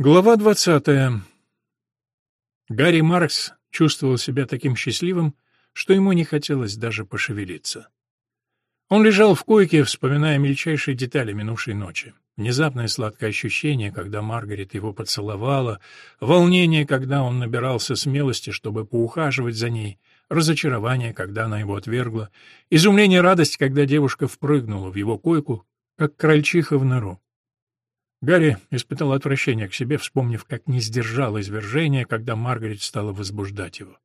Глава двадцатая. Гарри Маркс чувствовал себя таким счастливым, что ему не хотелось даже пошевелиться. Он лежал в койке, вспоминая мельчайшие детали минувшей ночи. Внезапное сладкое ощущение, когда Маргарет его поцеловала, волнение, когда он набирался смелости, чтобы поухаживать за ней, разочарование, когда она его отвергла, изумление радость, когда девушка впрыгнула в его койку, как крольчиха в нору. Гарри испытал отвращение к себе, вспомнив, как не сдержал извержение, когда Маргарет стала возбуждать его.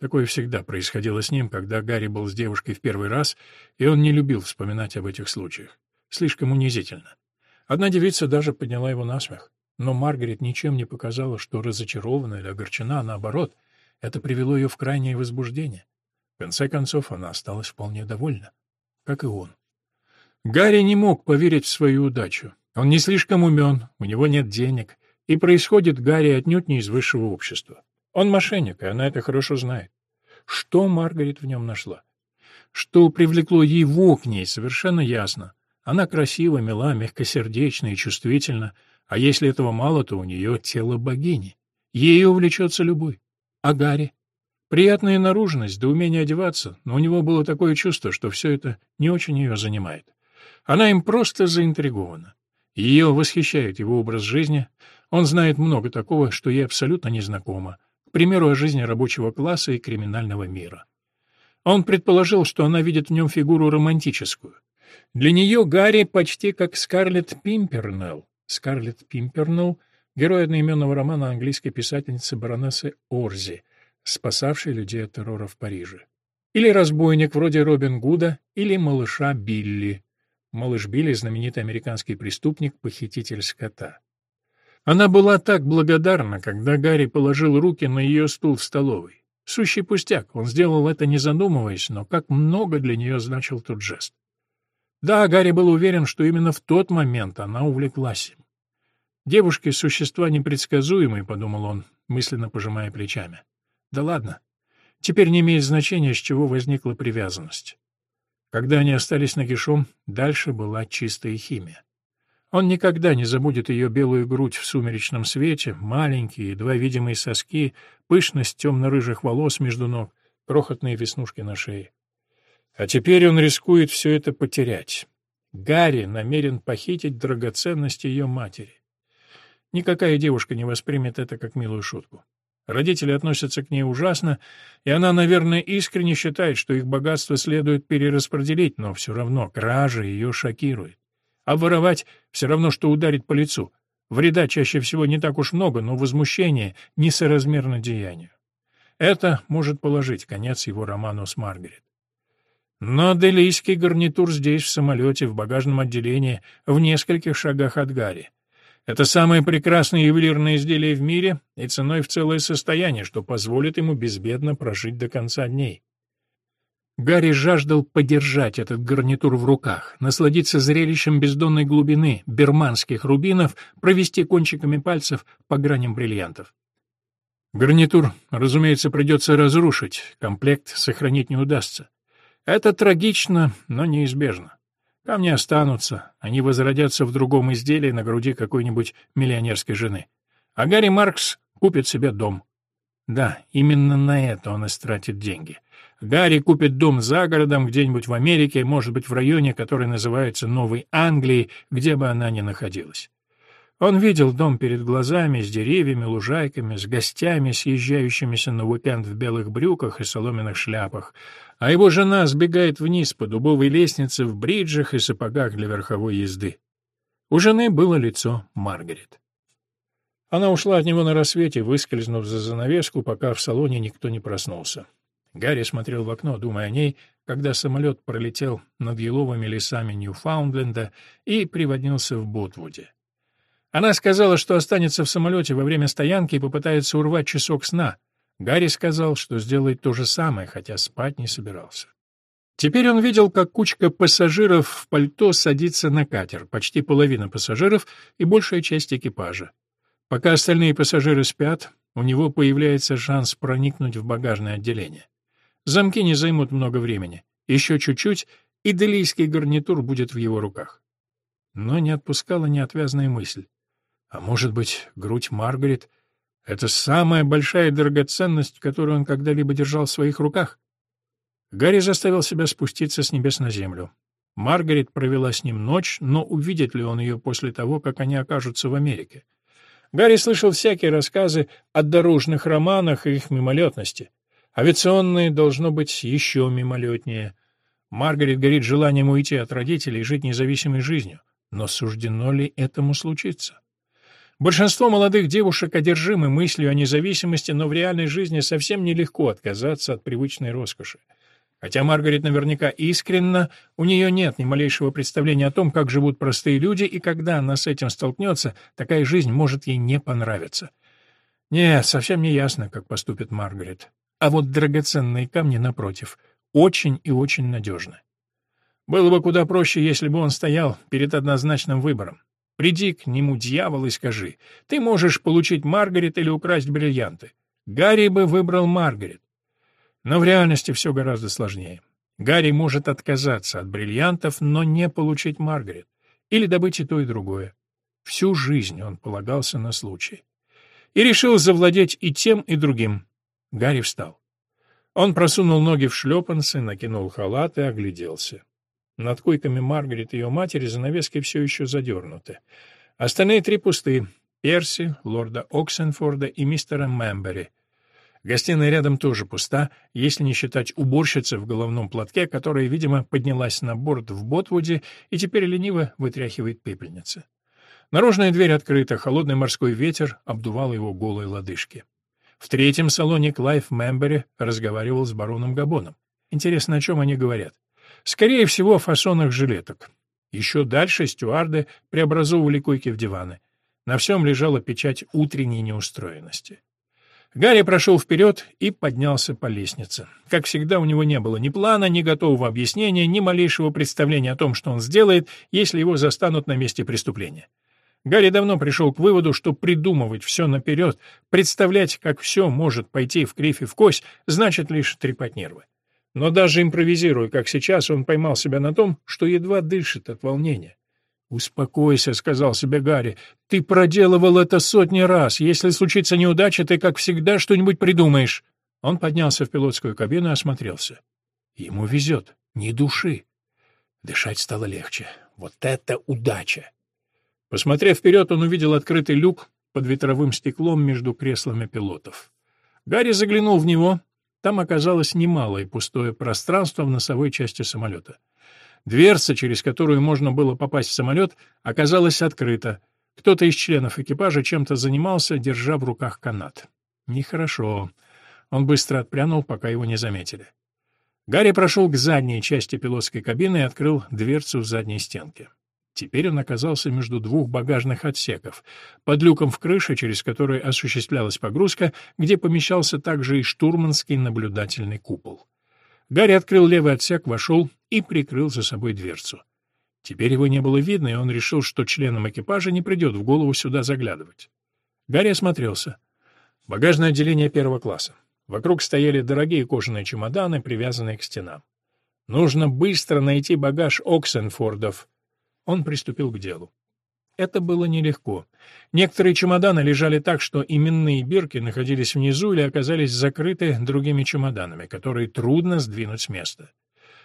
Такое всегда происходило с ним, когда Гарри был с девушкой в первый раз, и он не любил вспоминать об этих случаях. Слишком унизительно. Одна девица даже подняла его на смех. Но Маргарет ничем не показала, что разочарована или огорчена, а наоборот, это привело ее в крайнее возбуждение. В конце концов, она осталась вполне довольна, как и он. Гарри не мог поверить в свою удачу. Он не слишком умен, у него нет денег, и происходит Гарри отнюдь не из высшего общества. Он мошенник, и она это хорошо знает. Что Маргарет в нем нашла? Что привлекло его к ней, совершенно ясно. Она красива, мила, мягкосердечна и чувствительна, а если этого мало, то у нее тело богини. Ею увлечется любой. А Гарри? Приятная наружность, да умение одеваться, но у него было такое чувство, что все это не очень ее занимает. Она им просто заинтригована. Ее восхищает его образ жизни. Он знает много такого, что ей абсолютно незнакомо. К примеру, о жизни рабочего класса и криминального мира. Он предположил, что она видит в нем фигуру романтическую. Для нее Гарри почти как Скарлетт Пимпернелл. Скарлетт Пимпернелл — герой одноименного романа английской писательницы баронессы Орзи, спасавшей людей от террора в Париже. Или разбойник вроде Робин Гуда, или малыша Билли, Малыш Билли — знаменитый американский преступник, похититель скота. Она была так благодарна, когда Гарри положил руки на ее стул в столовой. Сущий пустяк, он сделал это не задумываясь, но как много для нее значил тот жест. Да, Гарри был уверен, что именно в тот момент она увлеклась им. «Девушки — существа непредсказуемые», — подумал он, мысленно пожимая плечами. «Да ладно. Теперь не имеет значения, с чего возникла привязанность. Когда они остались нагишом, дальше была чистая химия. Он никогда не забудет ее белую грудь в сумеречном свете, маленькие, едва видимые соски, пышность темно-рыжих волос между ног, крохотные веснушки на шее. А теперь он рискует все это потерять. Гарри намерен похитить драгоценности ее матери. Никакая девушка не воспримет это как милую шутку. Родители относятся к ней ужасно, и она, наверное, искренне считает, что их богатство следует перераспределить, но все равно кража ее шокирует. А воровать все равно, что ударить по лицу. Вреда чаще всего не так уж много, но возмущение несоразмерно деянию. Это может положить конец его роману с Маргарет. Но делийский гарнитур здесь, в самолете, в багажном отделении, в нескольких шагах от Гарри. Это самое прекрасное ювелирное изделие в мире и ценой в целое состояние, что позволит ему безбедно прожить до конца дней. Гарри жаждал подержать этот гарнитур в руках, насладиться зрелищем бездонной глубины, берманских рубинов, провести кончиками пальцев по граням бриллиантов. Гарнитур, разумеется, придется разрушить, комплект сохранить не удастся. Это трагично, но неизбежно. Камни останутся, они возродятся в другом изделии на груди какой-нибудь миллионерской жены. А Гарри Маркс купит себе дом. Да, именно на это он истратит деньги. Гарри купит дом за городом, где-нибудь в Америке, может быть, в районе, который называется Новой Англией, где бы она ни находилась. Он видел дом перед глазами, с деревьями, лужайками, с гостями, съезжающимися на уикенд в белых брюках и соломенных шляпах, а его жена сбегает вниз по дубовой лестнице в бриджах и сапогах для верховой езды. У жены было лицо Маргарет. Она ушла от него на рассвете, выскользнув за занавеску, пока в салоне никто не проснулся. Гарри смотрел в окно, думая о ней, когда самолет пролетел над еловыми лесами Ньюфаундленда и приводнился в Ботвуде. Она сказала, что останется в самолете во время стоянки и попытается урвать часок сна. Гарри сказал, что сделает то же самое, хотя спать не собирался. Теперь он видел, как кучка пассажиров в пальто садится на катер, почти половина пассажиров и большая часть экипажа. Пока остальные пассажиры спят, у него появляется шанс проникнуть в багажное отделение. Замки не займут много времени. Еще чуть-чуть, и делийский гарнитур будет в его руках. Но не отпускала неотвязная мысль. А может быть, грудь Маргарет — это самая большая драгоценность, которую он когда-либо держал в своих руках? Гарри заставил себя спуститься с небес на землю. Маргарет провела с ним ночь, но увидит ли он ее после того, как они окажутся в Америке? Гарри слышал всякие рассказы о дорожных романах и их мимолетности. Авиационные должно быть еще мимолетнее. Маргарет горит желанием уйти от родителей и жить независимой жизнью. Но суждено ли этому случиться? Большинство молодых девушек одержимы мыслью о независимости, но в реальной жизни совсем нелегко отказаться от привычной роскоши. Хотя Маргарет наверняка искренна, у нее нет ни малейшего представления о том, как живут простые люди, и когда она с этим столкнется, такая жизнь может ей не понравиться. Нет, совсем не ясно, как поступит Маргарет. А вот драгоценные камни, напротив, очень и очень надежны. Было бы куда проще, если бы он стоял перед однозначным выбором. Приди к нему, дьявол, и скажи, ты можешь получить Маргарет или украсть бриллианты. Гарри бы выбрал Маргарет. Но в реальности все гораздо сложнее. Гарри может отказаться от бриллиантов, но не получить Маргарет. Или добыть и то, и другое. Всю жизнь он полагался на случай. И решил завладеть и тем, и другим. Гарри встал. Он просунул ноги в шлепанцы, накинул халат и огляделся. Над койками Маргарет и ее матери занавески все еще задернуты. Остальные три пусты — Перси, лорда Оксенфорда и мистера Мэмбери — Гостиная рядом тоже пуста, если не считать уборщицы в головном платке, которая, видимо, поднялась на борт в Ботвуде и теперь лениво вытряхивает пепельницы. Наружная дверь открыта, холодный морской ветер обдувал его голые лодыжки. В третьем салоне Клайв Мембери разговаривал с бароном Габоном. Интересно, о чем они говорят? Скорее всего, о фасонах жилеток. Еще дальше стюарды преобразовывали койки в диваны. На всем лежала печать утренней неустроенности. Гарри прошел вперед и поднялся по лестнице. Как всегда, у него не было ни плана, ни готового объяснения, ни малейшего представления о том, что он сделает, если его застанут на месте преступления. Гарри давно пришел к выводу, что придумывать все наперед, представлять, как все может пойти в кривь и в кость, значит лишь трепать нервы. Но даже импровизируя, как сейчас, он поймал себя на том, что едва дышит от волнения. «Успокойся», — сказал себе Гарри. «Ты проделывал это сотни раз. Если случится неудача, ты, как всегда, что-нибудь придумаешь». Он поднялся в пилотскую кабину и осмотрелся. Ему везет. Ни души. Дышать стало легче. Вот это удача! Посмотрев вперед, он увидел открытый люк под ветровым стеклом между креслами пилотов. Гарри заглянул в него. Там оказалось немалое пустое пространство в носовой части самолета. Дверца, через которую можно было попасть в самолет, оказалась открыта. Кто-то из членов экипажа чем-то занимался, держа в руках канат. Нехорошо. Он быстро отпрянул, пока его не заметили. Гарри прошел к задней части пилотской кабины и открыл дверцу в задней стенке. Теперь он оказался между двух багажных отсеков, под люком в крыше, через который осуществлялась погрузка, где помещался также и штурманский наблюдательный купол. Гарри открыл левый отсек, вошел и прикрыл за собой дверцу. Теперь его не было видно, и он решил, что членам экипажа не придет в голову сюда заглядывать. Гарри осмотрелся. Багажное отделение первого класса. Вокруг стояли дорогие кожаные чемоданы, привязанные к стенам. Нужно быстро найти багаж Оксенфордов. Он приступил к делу. Это было нелегко. Некоторые чемоданы лежали так, что именные бирки находились внизу или оказались закрыты другими чемоданами, которые трудно сдвинуть с места.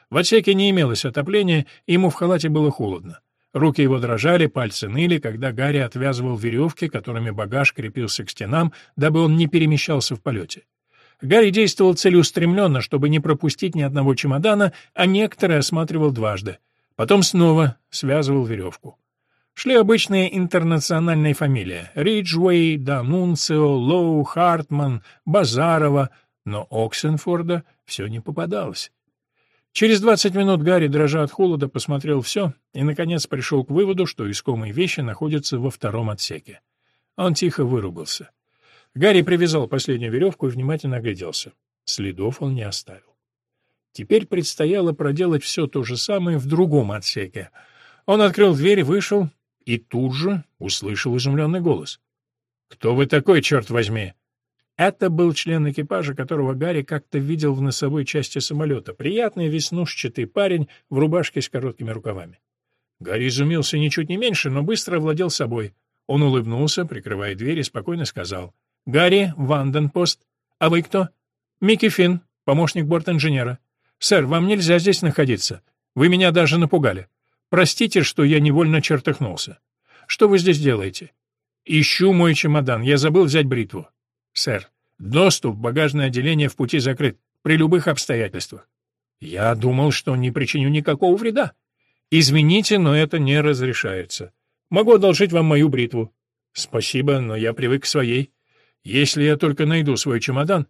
В отсеке не имелось отопления, ему в халате было холодно. Руки его дрожали, пальцы ныли, когда Гарри отвязывал веревки, которыми багаж крепился к стенам, дабы он не перемещался в полете. Гарри действовал целеустремленно, чтобы не пропустить ни одного чемодана, а некоторые осматривал дважды. Потом снова связывал веревку. Шли обычные интернациональные фамилии — Риджуэй, Данунцио, Лоу, Хартман, Базарова, но Оксенфорда все не попадалось. Через двадцать минут Гарри, дрожа от холода, посмотрел все и, наконец, пришел к выводу, что искомые вещи находятся во втором отсеке. Он тихо выругался. Гарри привязал последнюю веревку и внимательно огляделся. Следов он не оставил. Теперь предстояло проделать все то же самое в другом отсеке. Он открыл дверь, вышел и тут же услышал изумленный голос. «Кто вы такой, черт возьми?» Это был член экипажа, которого Гарри как-то видел в носовой части самолета. Приятный веснушчатый парень в рубашке с короткими рукавами. Гарри изумился ничуть не меньше, но быстро овладел собой. Он улыбнулся, прикрывая дверь, и спокойно сказал. «Гарри Ванденпост. А вы кто?» «Микки Финн, помощник борт-инженера. Сэр, вам нельзя здесь находиться. Вы меня даже напугали. Простите, что я невольно чертыхнулся. Что вы здесь делаете?» «Ищу мой чемодан. Я забыл взять бритву». «Сэр, доступ в багажное отделение в пути закрыт. При любых обстоятельствах». «Я думал, что не причиню никакого вреда». «Извините, но это не разрешается. Могу одолжить вам мою бритву». «Спасибо, но я привык к своей. Если я только найду свой чемодан,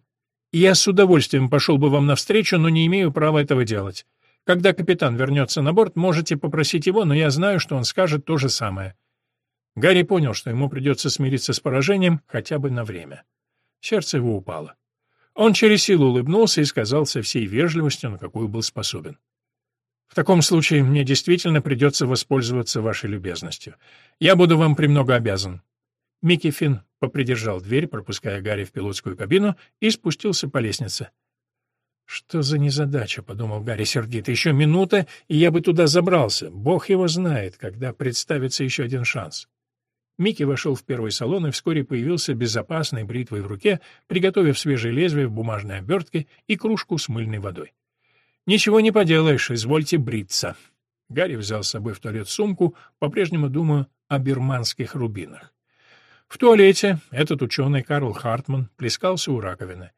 я с удовольствием пошел бы вам навстречу, но не имею права этого делать. Когда капитан вернется на борт, можете попросить его, но я знаю, что он скажет то же самое». Гарри понял, что ему придется смириться с поражением хотя бы на время. Сердце его упало. Он через силу улыбнулся и сказал со всей вежливостью, на какую был способен. В таком случае мне действительно придется воспользоваться вашей любезностью. Я буду вам премного обязан». Микки Финн попридержал дверь, пропуская Гарри в пилотскую кабину, и спустился по лестнице. «Что за незадача?» — подумал Гарри сердито. «Еще минута, и я бы туда забрался. Бог его знает, когда представится еще один шанс». Микки вошел в первый салон и вскоре появился безопасной бритвой в руке, приготовив свежее лезвие в бумажной обертке и кружку с мыльной водой. «Ничего не поделаешь, извольте бриться». Гарри взял с собой в туалет сумку, по-прежнему думаю о бирманских рубинах. В туалете этот ученый Карл Хартман плескался у раковины.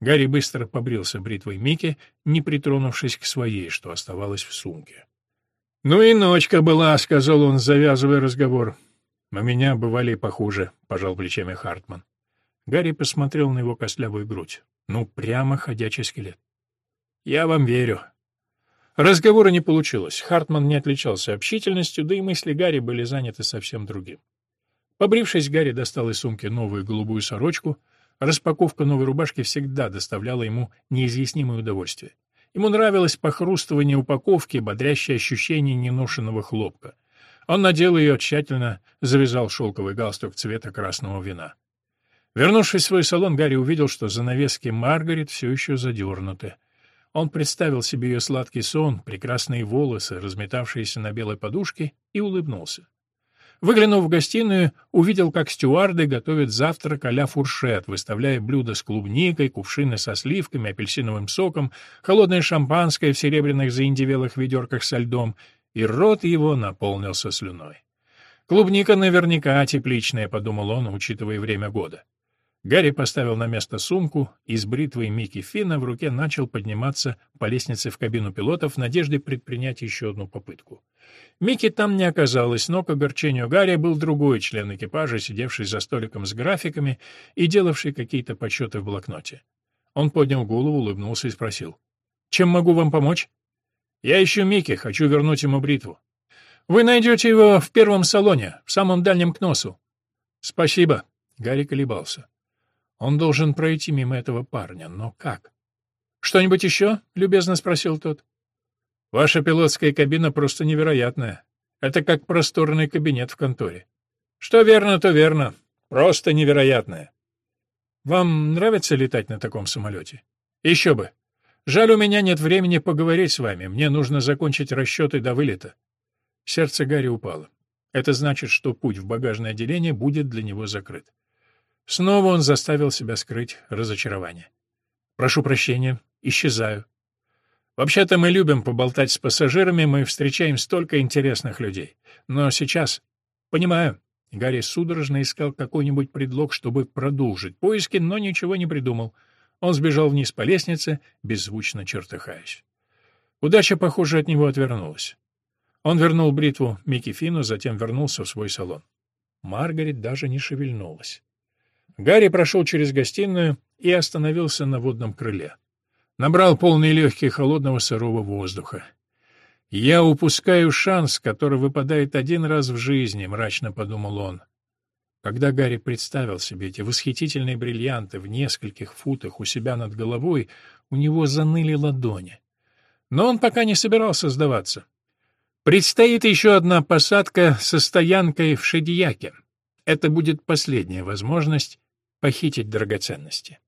Гарри быстро побрился бритвой Микки, не притронувшись к своей, что оставалось в сумке. «Ну и ночка была», — сказал он, завязывая разговор. «У меня бывали и похуже», — пожал плечами Хартман. Гарри посмотрел на его костлявую грудь. Ну, прямо ходячий скелет. «Я вам верю». Разговора не получилось. Хартман не отличался общительностью, да и мысли Гарри были заняты совсем другим. Побрившись, Гарри достал из сумки новую голубую сорочку. Распаковка новой рубашки всегда доставляла ему неизъяснимое удовольствие. Ему нравилось похрустывание упаковки, бодрящее ощущение неношенного хлопка. Он надел ее, тщательно завязал шелковый галстук цвета красного вина. Вернувшись в свой салон, Гарри увидел, что занавески Маргарет все еще задернуты. Он представил себе ее сладкий сон, прекрасные волосы, разметавшиеся на белой подушке, и улыбнулся. Выглянув в гостиную, увидел, как стюарды готовят завтрак а фуршет, выставляя блюда с клубникой, кувшины со сливками, апельсиновым соком, холодное шампанское в серебряных заиндевелых ведерках со льдом, и рот его наполнился слюной. «Клубника наверняка тепличная», — подумал он, учитывая время года. Гарри поставил на место сумку и с бритвой Микки Фина в руке начал подниматься по лестнице в кабину пилотов в надежде предпринять еще одну попытку. Микки там не оказалось, но к огорчению Гарри был другой член экипажа, сидевший за столиком с графиками и делавший какие-то подсчеты в блокноте. Он поднял голову, улыбнулся и спросил. «Чем могу вам помочь?» «Я ищу Микки, хочу вернуть ему бритву». «Вы найдете его в первом салоне, в самом дальнем к носу». «Спасибо», — Гарри колебался. Он должен пройти мимо этого парня, но как? «Что-нибудь еще?» — любезно спросил тот. «Ваша пилотская кабина просто невероятная. Это как просторный кабинет в конторе. Что верно, то верно. Просто невероятная. Вам нравится летать на таком самолете? Еще бы. Жаль, у меня нет времени поговорить с вами. Мне нужно закончить расчеты до вылета». Сердце Гарри упало. Это значит, что путь в багажное отделение будет для него закрыт. Снова он заставил себя скрыть разочарование. «Прошу прощения, исчезаю». «Вообще-то мы любим поболтать с пассажирами, мы встречаем столько интересных людей. Но сейчас...» «Понимаю». Гарри судорожно искал какой-нибудь предлог, чтобы продолжить поиски, но ничего не придумал. Он сбежал вниз по лестнице, беззвучно чертыхаясь. Удача, похоже, от него отвернулась. Он вернул бритву Микки Фину, затем вернулся в свой салон. Маргарет даже не шевельнулась. Гарри прошел через гостиную и остановился на водном крыле. Набрал полные легкие холодного сырого воздуха. «Я упускаю шанс, который выпадает один раз в жизни», — мрачно подумал он. Когда Гарри представил себе эти восхитительные бриллианты в нескольких футах у себя над головой, у него заныли ладони. Но он пока не собирался сдаваться. Предстоит еще одна посадка со стоянкой в Шедияке. Это будет последняя возможность похитить драгоценности.